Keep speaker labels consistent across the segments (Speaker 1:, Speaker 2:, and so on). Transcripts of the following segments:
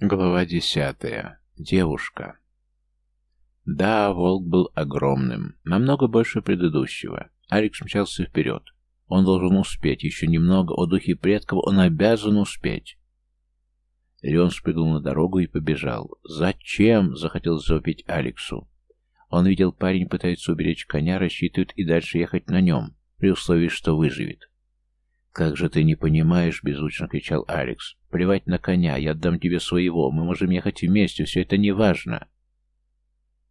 Speaker 1: Глава десятая. Девушка. Да, волк был огромным, намного больше предыдущего. Алекс мчался вперед. Он должен успеть, еще немного, о духе предков он обязан успеть. Леон спрыгнул на дорогу и побежал. «Зачем?» — захотел завопить Алексу. Он видел, парень пытается уберечь коня, рассчитывает и дальше ехать на нем, при условии, что выживет. «Как же ты не понимаешь?» — беззвучно кричал Алекс. «Плевать на коня, я отдам тебе своего, мы можем ехать вместе, все это не важно».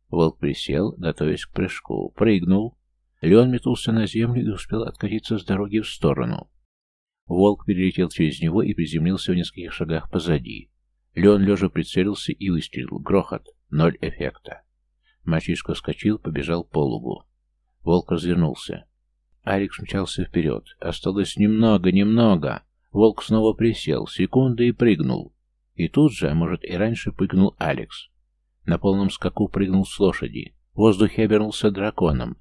Speaker 1: Волк присел, готовясь к прыжку. Прыгнул. Леон метнулся на землю и успел откатиться с дороги в сторону. Волк перелетел через него и приземлился в нескольких шагах позади. Леон лежа прицелился и выстрелил. Грохот. Ноль эффекта. Мальчишка вскочил, побежал по лугу. Волк развернулся. Алекс мчался вперед. Осталось немного, немного. Волк снова присел, секунда и прыгнул. И тут же, а может и раньше, прыгнул Алекс. На полном скаку прыгнул с лошади. В воздухе обернулся драконом.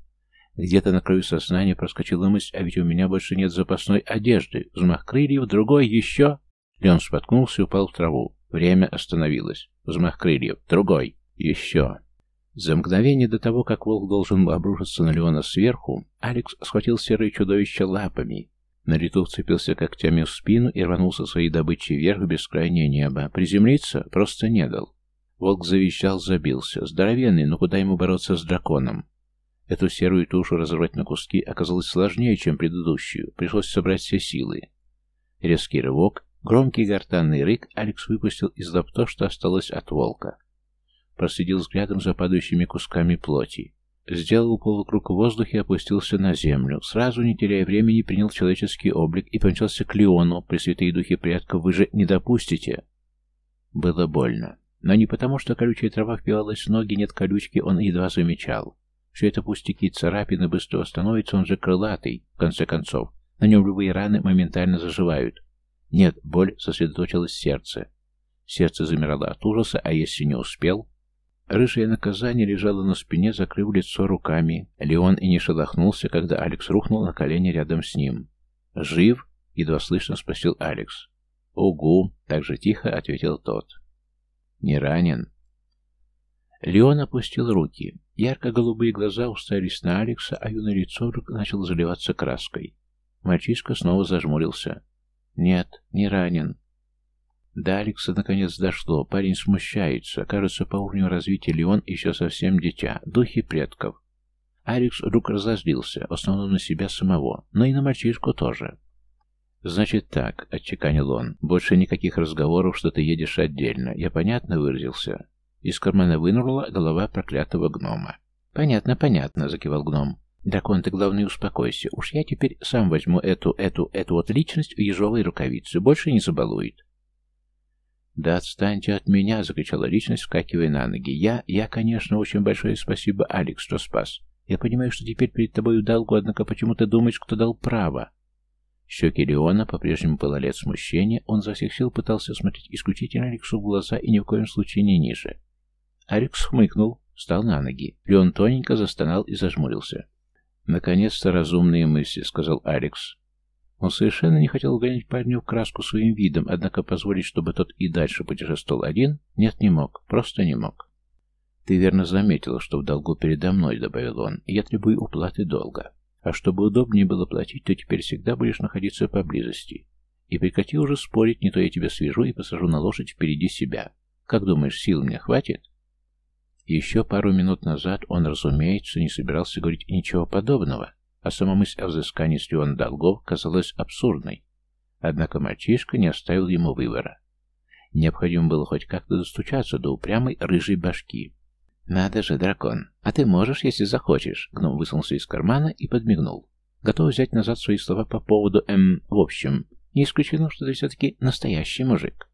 Speaker 1: Где-то на краю сознания проскочила мысль, а ведь у меня больше нет запасной одежды. Взмах крыльев, другой, еще... Леон споткнулся и упал в траву. Время остановилось. Взмах крыльев, другой, еще... За мгновение до того, как волк должен был обрушиться на Леона сверху, Алекс схватил серое чудовище лапами. На лету вцепился когтями в спину и рванулся своей добычей вверх в бескрайнее небо. Приземлиться просто не дал. Волк завизжал, забился. Здоровенный, но куда ему бороться с драконом? Эту серую тушу разорвать на куски оказалось сложнее, чем предыдущую. Пришлось собрать все силы. Резкий рывок, громкий гортанный рык Алекс выпустил из лап то, что осталось от волка проследил взглядом за падающими кусками плоти. Сделал полукруг в воздухе и опустился на землю. Сразу, не теряя времени, принял человеческий облик и помчался к Леону. Пресвятые духи предков вы же не допустите. Было больно. Но не потому, что колючая трава впивалась в ноги, нет колючки, он едва замечал. Все это пустяки, царапины быстро становятся, он же крылатый, в конце концов. На нем любые раны моментально заживают. Нет, боль сосредоточилась в сердце. Сердце замирало от ужаса, а если не успел, Рыжее наказание лежало на спине, закрыв лицо руками. Леон и не шелохнулся, когда Алекс рухнул на колени рядом с ним. «Жив?» — едва слышно спросил Алекс. «Угу», — так же тихо ответил тот. «Не ранен?» Леон опустил руки. Ярко-голубые глаза уставились на Алекса, а юное лицо вдруг начало заливаться краской. Мальчишка снова зажмурился. «Нет, не ранен. До Алекса наконец дошло. Парень смущается. Кажется, по уровню развития Леон еще совсем дитя. Духи предков. Алекс вдруг разозлился, в основном на себя самого, но и на мальчишку тоже. «Значит так», — отчеканил он, — «больше никаких разговоров, что ты едешь отдельно. Я понятно выразился?» Из кармана вынырнула голова проклятого гнома. «Понятно, понятно», — закивал гном. «Дракон, ты, главное, успокойся. Уж я теперь сам возьму эту, эту, эту вот личность в ежовой рукавице. Больше не забалует». «Да отстаньте от меня!» — закричала личность, вскакивая на ноги. «Я, я, конечно, очень большое спасибо, Алекс, что спас. Я понимаю, что теперь перед тобой в долгу, однако почему ты думаешь, кто дал право?» Щеки Леона по-прежнему пылали от смущения, он за всех сил пытался смотреть исключительно Алексу в глаза и ни в коем случае не ниже. Алекс хмыкнул, встал на ноги. Леон тоненько застонал и зажмурился. «Наконец-то разумные мысли», — сказал Алекс. Он совершенно не хотел угонять парня в краску своим видом, однако позволить, чтобы тот и дальше путешествовал один, нет, не мог, просто не мог. «Ты верно заметила, что в долгу передо мной», — добавил он, — «я требую уплаты долга. А чтобы удобнее было платить, то теперь всегда будешь находиться поблизости. И прекрати уже спорить, не то я тебя свяжу и посажу на лошадь впереди себя. Как думаешь, сил мне хватит?» Еще пару минут назад он, разумеется, не собирался говорить ничего подобного, а сама мысль о взыскании с долгов казалась абсурдной. Однако мальчишка не оставил ему выбора. Необходимо было хоть как-то достучаться до упрямой рыжей башки. «Надо же, дракон! А ты можешь, если захочешь!» Гном высунулся из кармана и подмигнул. Готов взять назад свои слова по поводу, эм, в общем, не исключено, что ты все-таки настоящий мужик.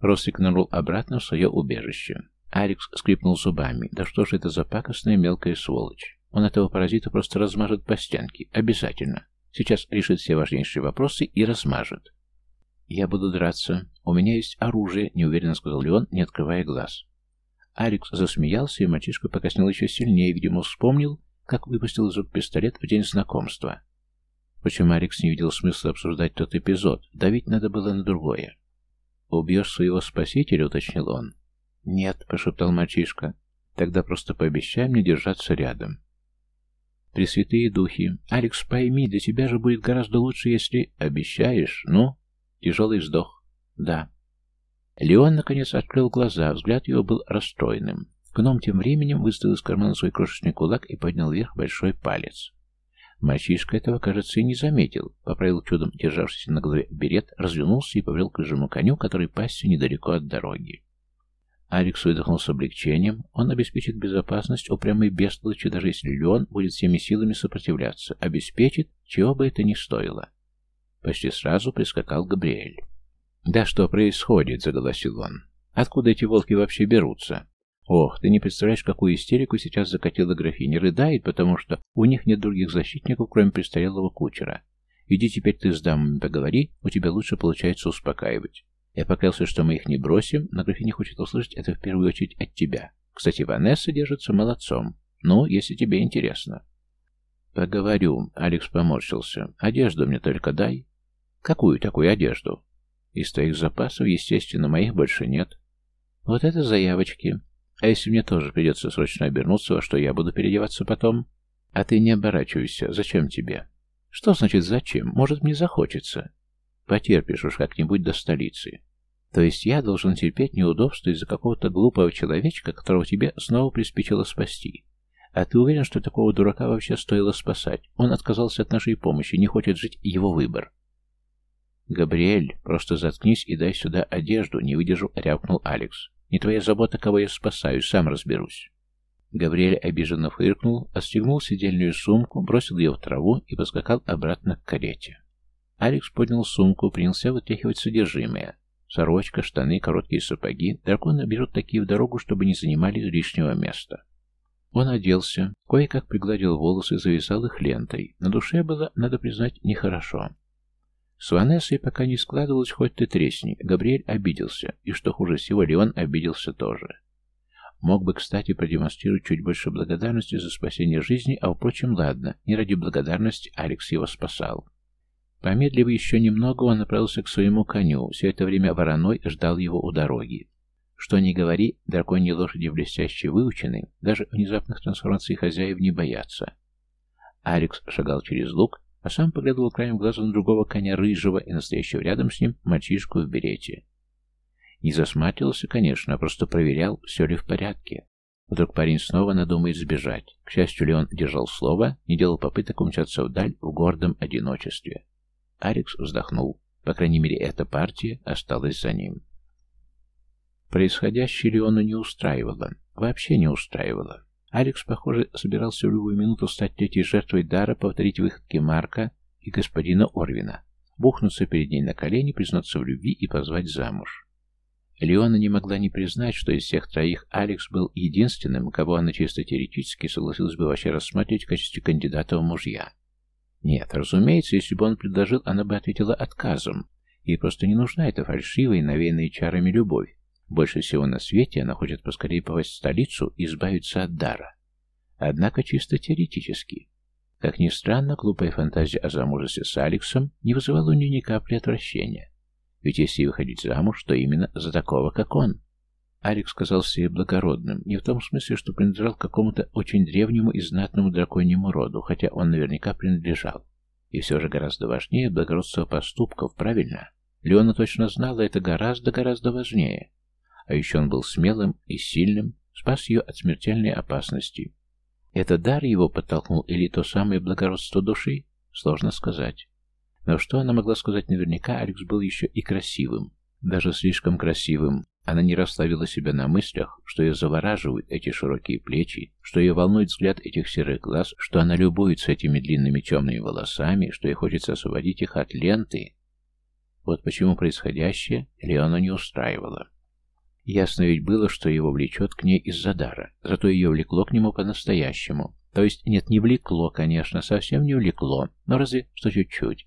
Speaker 1: Рослик нырнул обратно в свое убежище. Алекс скрипнул зубами. Да что же это за пакостная мелкая сволочь? Он этого паразита просто размажет по стенке. Обязательно. Сейчас решит все важнейшие вопросы и размажет. «Я буду драться. У меня есть оружие», — неуверенно сказал Леон, не открывая глаз. Алекс засмеялся, и мальчишка покоснел еще сильнее, видимо, вспомнил, как выпустил из рук пистолет в день знакомства. Почему Алекс не видел смысла обсуждать тот эпизод? Давить надо было на другое. «Убьешь своего спасителя?» — уточнил он. «Нет», — пошептал мальчишка. «Тогда просто пообещай мне держаться рядом». «Пресвятые духи! Алекс, пойми, для тебя же будет гораздо лучше, если...» «Обещаешь? Ну?» Тяжелый вздох. «Да». Леон, наконец, открыл глаза, взгляд его был расстроенным. Гном тем временем выставил из кармана свой крошечный кулак и поднял вверх большой палец. Мальчишка этого, кажется, и не заметил. Поправил чудом державшийся на голове берет, развернулся и повел к рыжему коню, который пасся недалеко от дороги. Алекс выдохнул с облегчением. Он обеспечит безопасность упрямой бестолочи, даже если Леон будет всеми силами сопротивляться. Обеспечит, чего бы это ни стоило. Почти сразу прискакал Габриэль. «Да что происходит?» — заголосил он. «Откуда эти волки вообще берутся?» «Ох, ты не представляешь, какую истерику сейчас закатила графиня. Рыдает, потому что у них нет других защитников, кроме престарелого кучера. Иди теперь ты с дамами поговори, у тебя лучше получается успокаивать. Я поклялся, что мы их не бросим, но графиня хочет услышать это в первую очередь от тебя. Кстати, Ванесса держится молодцом. Ну, если тебе интересно». «Поговорю», — Алекс поморщился. «Одежду мне только дай». «Какую такую одежду?» «Из твоих запасов, естественно, моих больше нет». «Вот это заявочки. А если мне тоже придется срочно обернуться, что я буду переодеваться потом? А ты не оборачивайся. Зачем тебе? Что значит зачем? Может, мне захочется. Потерпишь уж как-нибудь до столицы. То есть я должен терпеть неудобства из-за какого-то глупого человечка, которого тебе снова приспичило спасти. А ты уверен, что такого дурака вообще стоило спасать? Он отказался от нашей помощи, не хочет жить его выбор. «Габриэль, просто заткнись и дай сюда одежду», — не выдержав, рявкнул Алекс. Не твоя забота, кого я спасаю, сам разберусь. Гавриэль обиженно фыркнул, отстегнул сидельную сумку, бросил ее в траву и поскакал обратно к карете. Алекс поднял сумку, принялся вытряхивать содержимое. Сорочка, штаны, короткие сапоги. Драконы берут такие в дорогу, чтобы не занимали лишнего места. Он оделся, кое-как пригладил волосы, завязал их лентой. На душе было, надо признать, нехорошо. С Ванессой пока не складывалось хоть ты тресни. Габриэль обиделся, и что хуже всего, Леон обиделся тоже. Мог бы, кстати, продемонстрировать чуть больше благодарности за спасение жизни, а, впрочем, ладно, не ради благодарности Алекс его спасал. Помедлив еще немного, он направился к своему коню. Все это время вороной ждал его у дороги. Что ни говори, драконьи лошади блестяще выучены, даже внезапных трансформаций хозяев не боятся. Алекс шагал через луг, а сам поглядывал краем глаза на другого коня рыжего и настоящего рядом с ним мальчишку в берете. Не засматривался, конечно, а просто проверял, все ли в порядке. Вдруг парень снова надумает сбежать. К счастью, Леон держал слово, не делал попыток умчаться вдаль в гордом одиночестве. Алекс вздохнул. По крайней мере, эта партия осталась за ним. Происходящее Леону не устраивало. Вообще не устраивало. Алекс, похоже, собирался в любую минуту стать третьей жертвой дара, повторить выходки Марка и господина Орвина, бухнуться перед ней на колени, признаться в любви и позвать замуж. Леона не могла не признать, что из всех троих Алекс был единственным, кого она чисто теоретически согласилась бы вообще рассматривать в качестве кандидата в мужья. Нет, разумеется, если бы он предложил, она бы ответила отказом. Ей просто не нужна эта фальшивая и навеянная чарами любовь. Больше всего на свете она хочет поскорее попасть в столицу и избавиться от дара. Однако чисто теоретически. Как ни странно, глупая фантазия о замужестве с Алексом не вызывала у нее ни капли отвращения. Ведь если выходить замуж, то именно за такого, как он. Алекс казался себе благородным, не в том смысле, что принадлежал какому-то очень древнему и знатному драконьему роду, хотя он наверняка принадлежал. И все же гораздо важнее благородство поступков, правильно? Леона точно знала, это гораздо-гораздо важнее. А еще он был смелым и сильным, спас ее от смертельной опасности. Это дар его подтолкнул или то самое благородство души? Сложно сказать. Но что она могла сказать наверняка, Алекс был еще и красивым. Даже слишком красивым. Она не расслабила себя на мыслях, что ее завораживают эти широкие плечи, что ее волнует взгляд этих серых глаз, что она любуется этими длинными темными волосами, что ей хочется освободить их от ленты. Вот почему происходящее Леона не устраивало. Ясно ведь было, что его влечет к ней из-за дара, зато ее влекло к нему по-настоящему. То есть, нет, не влекло, конечно, совсем не влекло, но разве что чуть-чуть.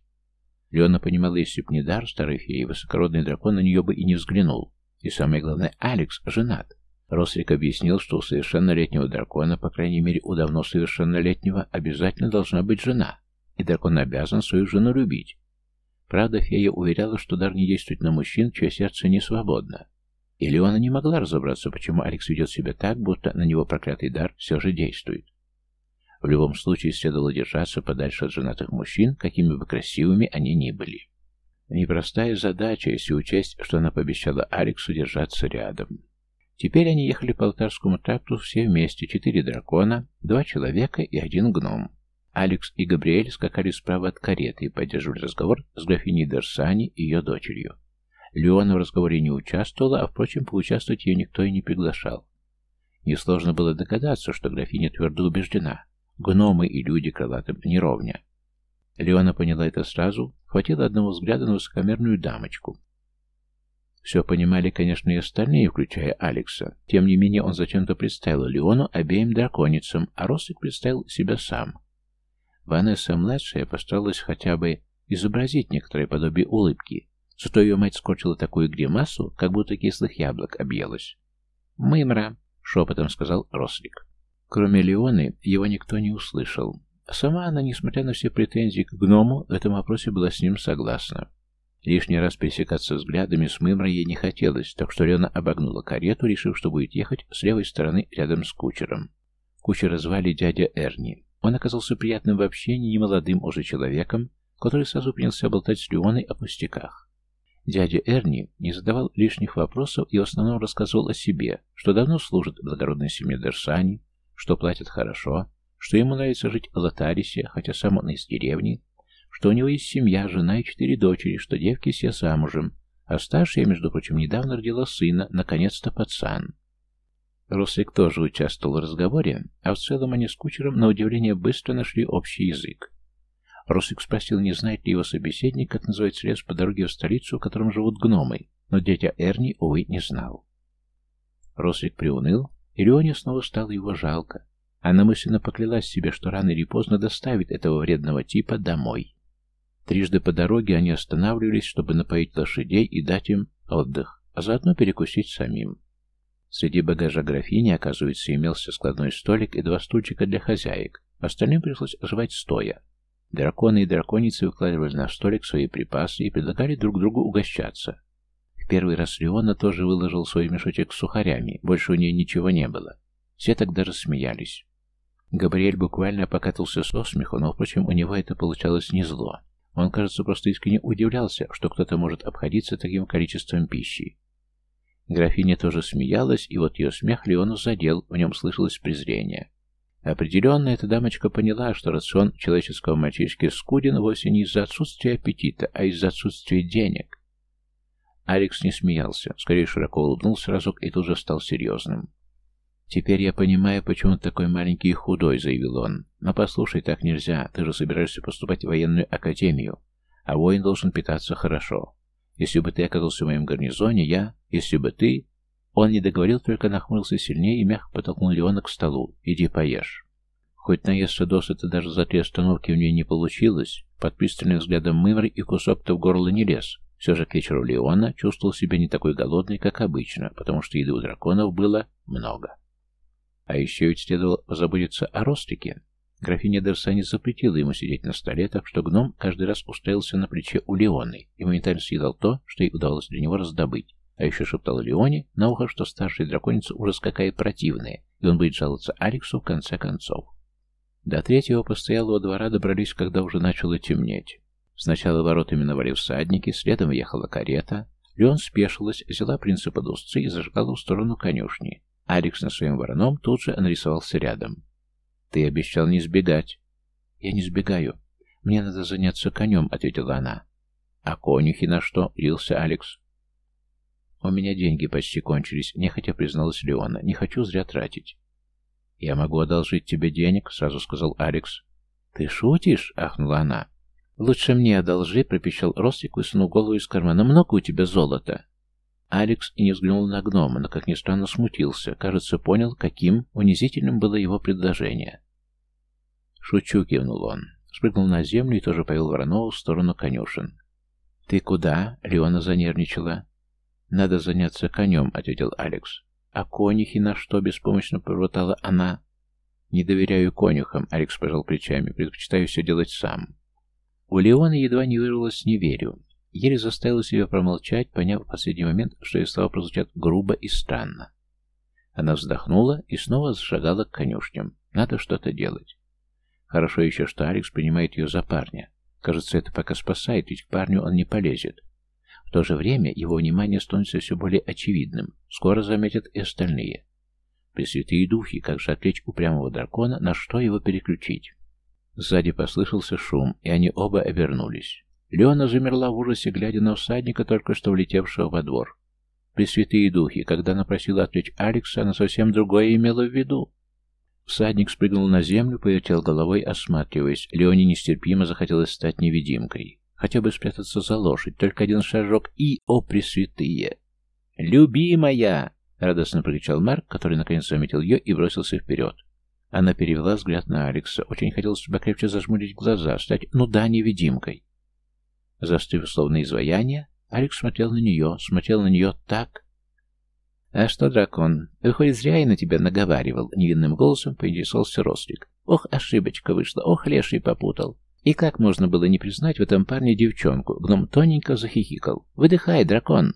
Speaker 1: Леона понимала, если б не дар старой феи, высокородный дракон на нее бы и не взглянул. И самое главное, Алекс женат. Росрик объяснил, что у совершеннолетнего дракона, по крайней мере у давно совершеннолетнего, обязательно должна быть жена, и дракон обязан свою жену любить. Правда, фея уверяла, что дар не действует на мужчин, чье сердце не свободно. Или она не могла разобраться, почему Алекс ведет себя так, будто на него проклятый дар все же действует. В любом случае следовало держаться подальше от женатых мужчин, какими бы красивыми они ни были. Непростая задача, если учесть, что она пообещала Алексу держаться рядом. Теперь они ехали по Алтарскому тракту все вместе, четыре дракона, два человека и один гном. Алекс и Габриэль скакали справа от кареты и поддерживали разговор с графиней Дерсани и ее дочерью. Леона в разговоре не участвовала, а, впрочем, поучаствовать ее никто и не приглашал. Несложно было догадаться, что графиня твердо убеждена. Гномы и люди крылатым не ровня. Леона поняла это сразу, хватило одного взгляда на высокомерную дамочку. Все понимали, конечно, и остальные, включая Алекса. Тем не менее, он зачем-то представил Леону обеим драконицам, а Росик представил себя сам. Ванесса-младшая постаралась хотя бы изобразить некоторое подобие улыбки, зато ее мать скорчила такую гримасу, как будто кислых яблок объелась. «Мымра», — шепотом сказал Рослик. Кроме Леоны, его никто не услышал. Сама она, несмотря на все претензии к гному, в этом вопросе была с ним согласна. Лишний раз пересекаться взглядами с Мымрой ей не хотелось, так что Лена обогнула карету, решив, что будет ехать с левой стороны рядом с кучером. Кучера звали дядя Эрни. Он оказался приятным в общении, немолодым уже человеком, который сразу принялся болтать с Леоной о пустяках. Дядя Эрни не задавал лишних вопросов и в основном рассказывал о себе, что давно служит в благородной семье Дерсани, что платят хорошо, что ему нравится жить в Латарисе, хотя сам он из деревни, что у него есть семья, жена и четыре дочери, что девки все замужем, а старшая, между прочим, недавно родила сына, наконец-то пацан. Руслик тоже участвовал в разговоре, а в целом они с кучером, на удивление, быстро нашли общий язык. Руслик спросил, не знает ли его собеседник, как называется лес по дороге в столицу, в котором живут гномы, но дядя Эрни, увы, не знал. Руслик приуныл, и Леоне снова стало его жалко. Она мысленно поклялась себе, что рано или поздно доставит этого вредного типа домой. Трижды по дороге они останавливались, чтобы напоить лошадей и дать им отдых, а заодно перекусить самим. Среди багажа графини, оказывается, имелся складной столик и два стульчика для хозяек. Остальным пришлось жевать стоя. Драконы и драконицы выкладывали на столик свои припасы и предлагали друг другу угощаться. В первый раз Леона тоже выложил свой мешочек с сухарями, больше у нее ничего не было. Все тогда рассмеялись. Габриэль буквально покатался со смеху, но, впрочем, у него это получалось не зло. Он, кажется, просто искренне удивлялся, что кто-то может обходиться таким количеством пищи. Графиня тоже смеялась, и вот ее смех Леону задел, в нем слышалось презрение. Определенно, эта дамочка поняла, что рацион человеческого мальчишки скуден вовсе не из-за отсутствия аппетита, а из-за отсутствия денег. Алекс не смеялся, скорее широко улыбнулся разок и тут же стал серьезным. «Теперь я понимаю, почему ты такой маленький и худой», — заявил он. «Но послушай, так нельзя. Ты же собираешься поступать в военную академию, а воин должен питаться хорошо. Если бы ты оказался в моем гарнизоне, я... Если бы ты...» Он не договорил, только нахмурился сильнее и мягко потолкнул Леона к столу. «Иди поешь». Хоть наесться досыта даже за три остановки у нее не получилось, под пристальным взглядом Мымры и кусок-то в горло не лез. Все же к вечеру Леона чувствовал себя не такой голодный, как обычно, потому что еды у драконов было много. А еще ведь следовало позаботиться о Ростике. Графиня Дерсани запретила ему сидеть на столе, так что гном каждый раз устроился на плече у Леоны и моментально съедал то, что ей удалось для него раздобыть. А еще шептал Леоне на ухо, что старшая драконица ужас какая противная, и он будет жаловаться Алексу в конце концов. До третьего постоялого двора добрались, когда уже начало темнеть. Сначала воротами навали всадники, следом ехала карета. Леон спешилась, взяла принца под узцы и зажигала в сторону конюшни. Алекс на своем вороном тут же нарисовался рядом. «Ты обещал не сбегать». «Я не сбегаю. Мне надо заняться конем», — ответила она. «А конюхи на что?» — лился Алекс. «У меня деньги почти кончились», — нехотя призналась Леона. «Не хочу зря тратить». «Я могу одолжить тебе денег», — сразу сказал Алекс. «Ты шутишь?» — ахнула она. «Лучше мне одолжи», — пропищал Ростик, высунул голову из кармана. «Много у тебя золота?» Алекс и не взглянул на гнома, но, как ни странно, смутился. Кажется, понял, каким унизительным было его предложение. «Шучу», — кивнул он. Спрыгнул на землю и тоже повел Воронова в сторону конюшен. «Ты куда?» — Леона занервничала. «Надо заняться конем», — ответил Алекс. «А конюхи на что?» — беспомощно пробормотала она. «Не доверяю конюхам», — Алекс пожал плечами. «Предпочитаю все делать сам». У Леона едва не вырвалось «не верю». Еле заставила себя промолчать, поняв в последний момент, что ее слова прозвучат грубо и странно. Она вздохнула и снова зашагала к конюшням. Надо что-то делать. Хорошо еще, что Алекс принимает ее за парня. Кажется, это пока спасает, ведь к парню он не полезет. В то же время его внимание становится все более очевидным. Скоро заметят и остальные. Пресвятые духи, как же отвлечь упрямого дракона, на что его переключить? Сзади послышался шум, и они оба обернулись. Леона замерла в ужасе, глядя на всадника, только что влетевшего во двор. Пресвятые духи, когда она просила отвлечь Алекса, она совсем другое имела в виду. Всадник спрыгнул на землю, повертел головой, осматриваясь. Леоне нестерпимо захотелось стать невидимкой. Хотя бы спрятаться за лошадь, только один шажок и, о пресвятые! «Любимая!» — радостно прокричал Марк, который наконец заметил ее и бросился вперед. Она перевела взгляд на Алекса. Очень хотелось покрепче зажмурить глаза, стать, ну да, невидимкой. Застыв словно изваяние, Алекс смотрел на нее, смотрел на нее так... «А что, дракон, выходит, зря я на тебя наговаривал», — невинным голосом поинтересовался Рослик. «Ох, ошибочка вышла, ох, леший попутал». И как можно было не признать в этом парне девчонку? Гном тоненько захихикал. «Выдыхай, дракон!»